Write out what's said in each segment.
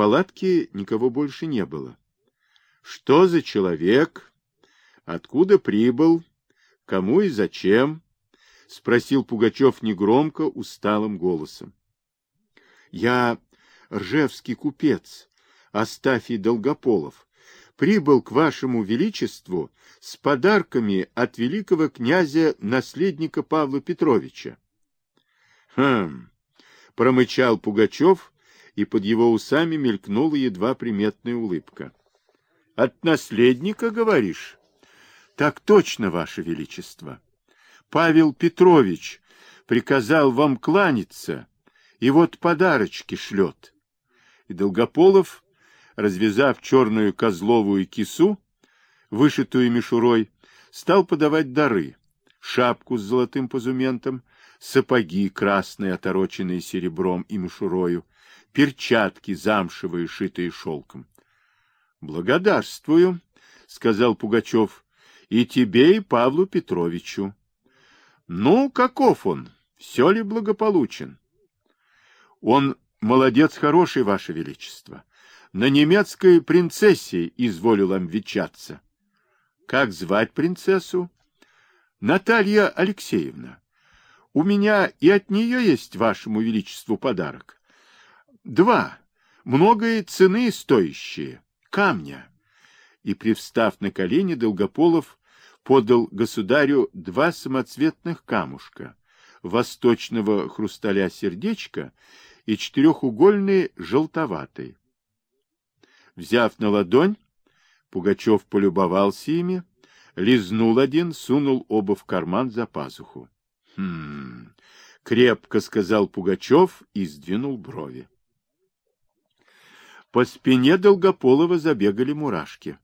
палатке никого больше не было. Что за человек? Откуда прибыл? Кому и зачем? Спросил Пугачев негромко, усталым голосом. Я ржевский купец, Астафий Долгополов, прибыл к вашему величеству с подарками от великого князя-наследника Павла Петровича. Хм, промычал Пугачев, и под его усами мелькнула едва приметная улыбка. От наследника, говоришь? Так точно, ваше величество. Павел Петрович приказал вам кланяться, и вот подарочки шлет. И Долгополов, развязав черную козловую кису, вышитую мишурой, стал подавать дары. Шапку с золотым позументом, сапоги красные, отороченные серебром и мишурою, перчатки замшевые, шитые шелком. — Благодарствую, — сказал Пугачев, — и тебе, и Павлу Петровичу. — Ну, каков он? Все ли благополучен? — Он молодец хороший, ваше величество. На немецкой принцессе изволил обвечаться. — Как звать принцессу? — Наталья Алексеевна. У меня и от нее есть вашему величеству подарок. Два. Многое цены стоящие камня. И, привстав на колени, Долгополов подал государю два самоцветных камушка, восточного хрусталя сердечко и четырехугольный желтоватый. Взяв на ладонь, Пугачев полюбовался ими, лизнул один, сунул оба в карман за пазуху. — Хм, — крепко сказал Пугачев и сдвинул брови. По спине Долгополова забегали мурашки.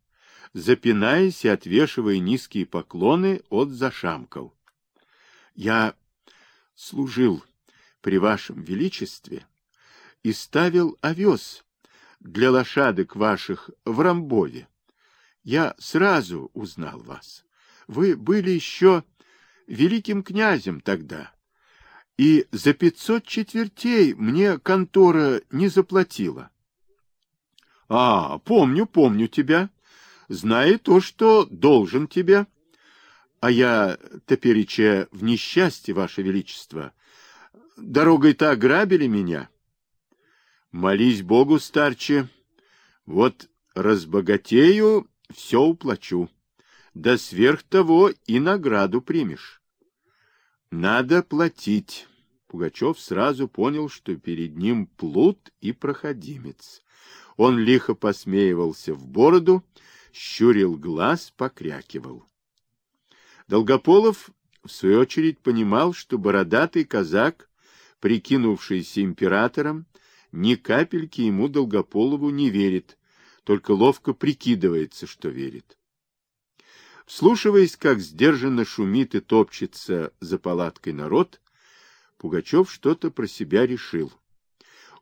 Запинаясь и отвешивая низкие поклоны, от зашамкал. — Я служил при вашем величестве и ставил овес для лошадок ваших в Рамбове. Я сразу узнал вас. Вы были еще великим князем тогда, и за пятьсот четвертей мне контора не заплатила. — А, помню, помню тебя. Знаю то, что должен тебе. А я топереча в несчастье, ваше величество. Дорогой-то ограбили меня. Молись Богу, старче. Вот разбогатею, все уплачу. Да сверх того и награду примешь. Надо платить. Пугачев сразу понял, что перед ним плут и проходимец. Он лихо посмеивался в бороду, щурил глаз, покрякивал. Долгополов, в свою очередь, понимал, что бородатый казак, прикинувшийся императором, ни капельки ему Долгополову не верит, только ловко прикидывается, что верит. Вслушиваясь, как сдержанно шумит и топчется за палаткой народ, Пугачев что-то про себя решил.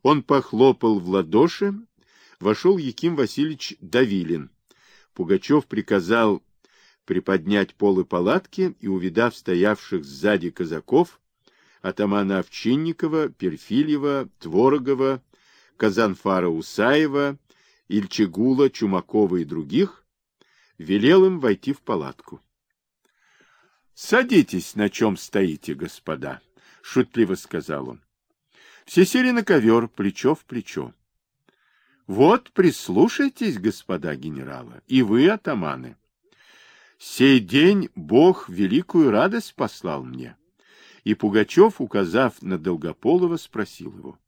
Он похлопал в ладоши вошел Яким Васильевич Давилин. Пугачев приказал приподнять полы палатки и, увидав стоявших сзади казаков, атамана Овчинникова, Перфильева, Творогова, Казанфара Усаева, Ильчегула, Чумакова и других, велел им войти в палатку. — Садитесь, на чем стоите, господа, — шутливо сказал он. Все сели на ковер, плечо в плечо. Вот прислушайтесь, господа генералы, и вы, атаманы. Сей день Бог великую радость послал мне. И Пугачев, указав на Долгополова, спросил его.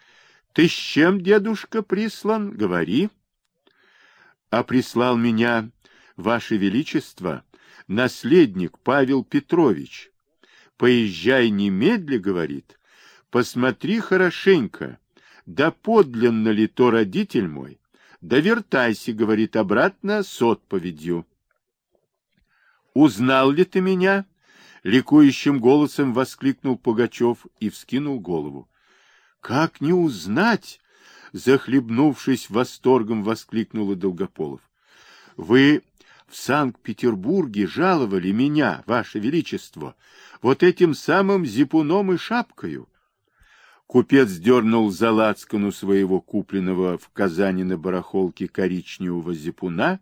— Ты с чем, дедушка, прислан? Говори. — А прислал меня, Ваше Величество, наследник Павел Петрович. Поезжай немедля, говорит, посмотри хорошенько, да подлинно ли то родитель мой? Да вертайся, говорит, обратно с отповедью. Узнал ли ты меня? Ликующим голосом воскликнул Пугачев и вскинул голову. Как не узнать? Захлебнувшись восторгом, воскликнула Долгополов. Вы в Санкт-Петербурге жаловали меня, Ваше Величество, вот этим самым зипуном и шапкою. Купец дернул за лацкану своего купленного в Казани на барахолке коричневого зипуна,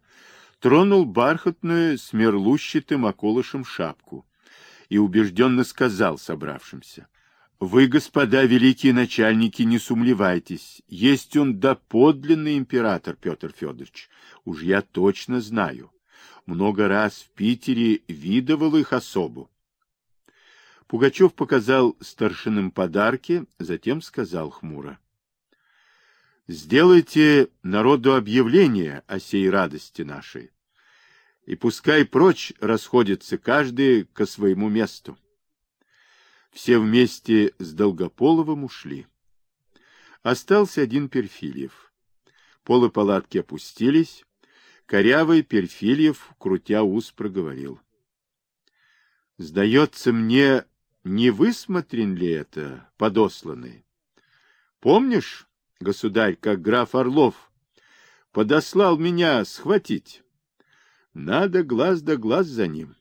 тронул бархатную с околышем шапку и убежденно сказал собравшимся. Вы, господа великие начальники, не сумлевайтесь, есть он доподлинный император Петр Федорович, уж я точно знаю. Много раз в Питере видывал их особу. Пугачев показал старшинам подарки, затем сказал хмуро. Сделайте народу объявление о сей радости нашей, и пускай прочь расходится каждый ко своему месту. Все вместе с Долгополовым ушли. Остался один Перфильев. Полы палатки опустились. Корявый Перфильев, крутя ус, проговорил. Сдается мне, не высмотрен ли это, подосланный? Помнишь, государь, как граф Орлов подослал меня схватить? Надо глаз да глаз за ним.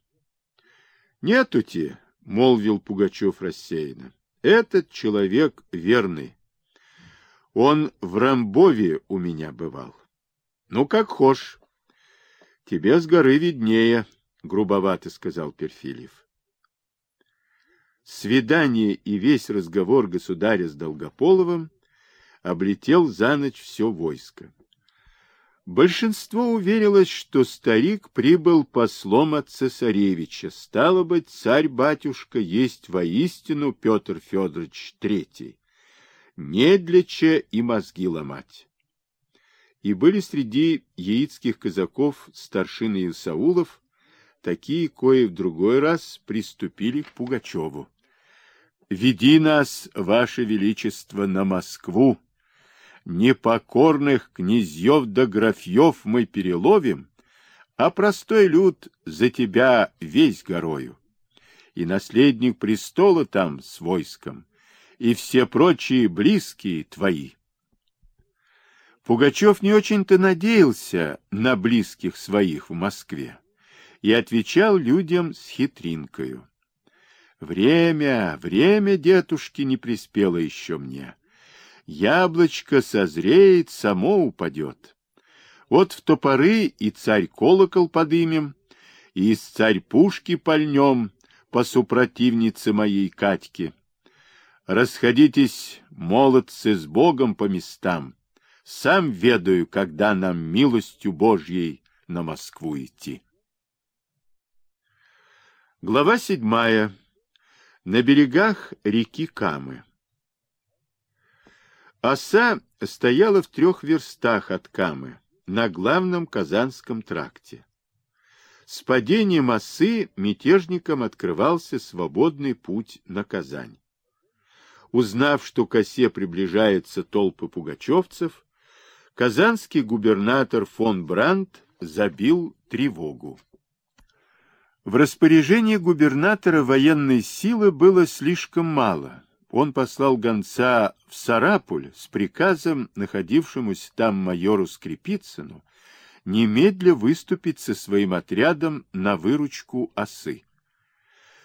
Нету-те, — молвил Пугачев рассеянно, — этот человек верный. Он в Рамбове у меня бывал. Ну, как хошь. Тебе с горы виднее, — грубовато сказал Перфильев. Свидание и весь разговор государя с Долгополовым облетел за ночь все войско. Большинство уверилось, что старик прибыл послом от цесаревича. Стало быть, царь-батюшка есть воистину Петр Федорович Третий. Не для че и мозги ломать. И были среди яицких казаков старшины Исаулов такие, кои в другой раз приступили к Пугачеву. «Веди нас, Ваше Величество, на Москву, непокорных князьев да графьев мы переловим, а простой люд за тебя весь горою. И наследник престола там с войском, и все прочие близкие твои. Пугачев не очень-то надеялся на близких своих в Москве и отвечал людям с хитринкою. Время, время, дедушки, не приспело еще мне. Яблочко созреет, само упадет. Вот в топоры и царь колокол подымем, и из царь пушки пальнем по супротивнице моей Катьке. Расходитесь, молодцы, с Богом по местам. Сам ведаю, когда нам милостью Божьей на Москву идти. Глава седьмая. На берегах реки Камы. Оса стояла в трех верстах от Камы, на главном Казанском тракте. С падением осы мятежникам открывался свободный путь на Казань. Узнав, что к осе приближаются толпы пугачевцев, казанский губернатор фон Брандт забил тревогу. В распоряжении губернатора военной силы было слишком мало, он послал гонца в Сарапуль с приказом находившемуся там майору Скрипицыну немедля выступить со своим отрядом на выручку осы.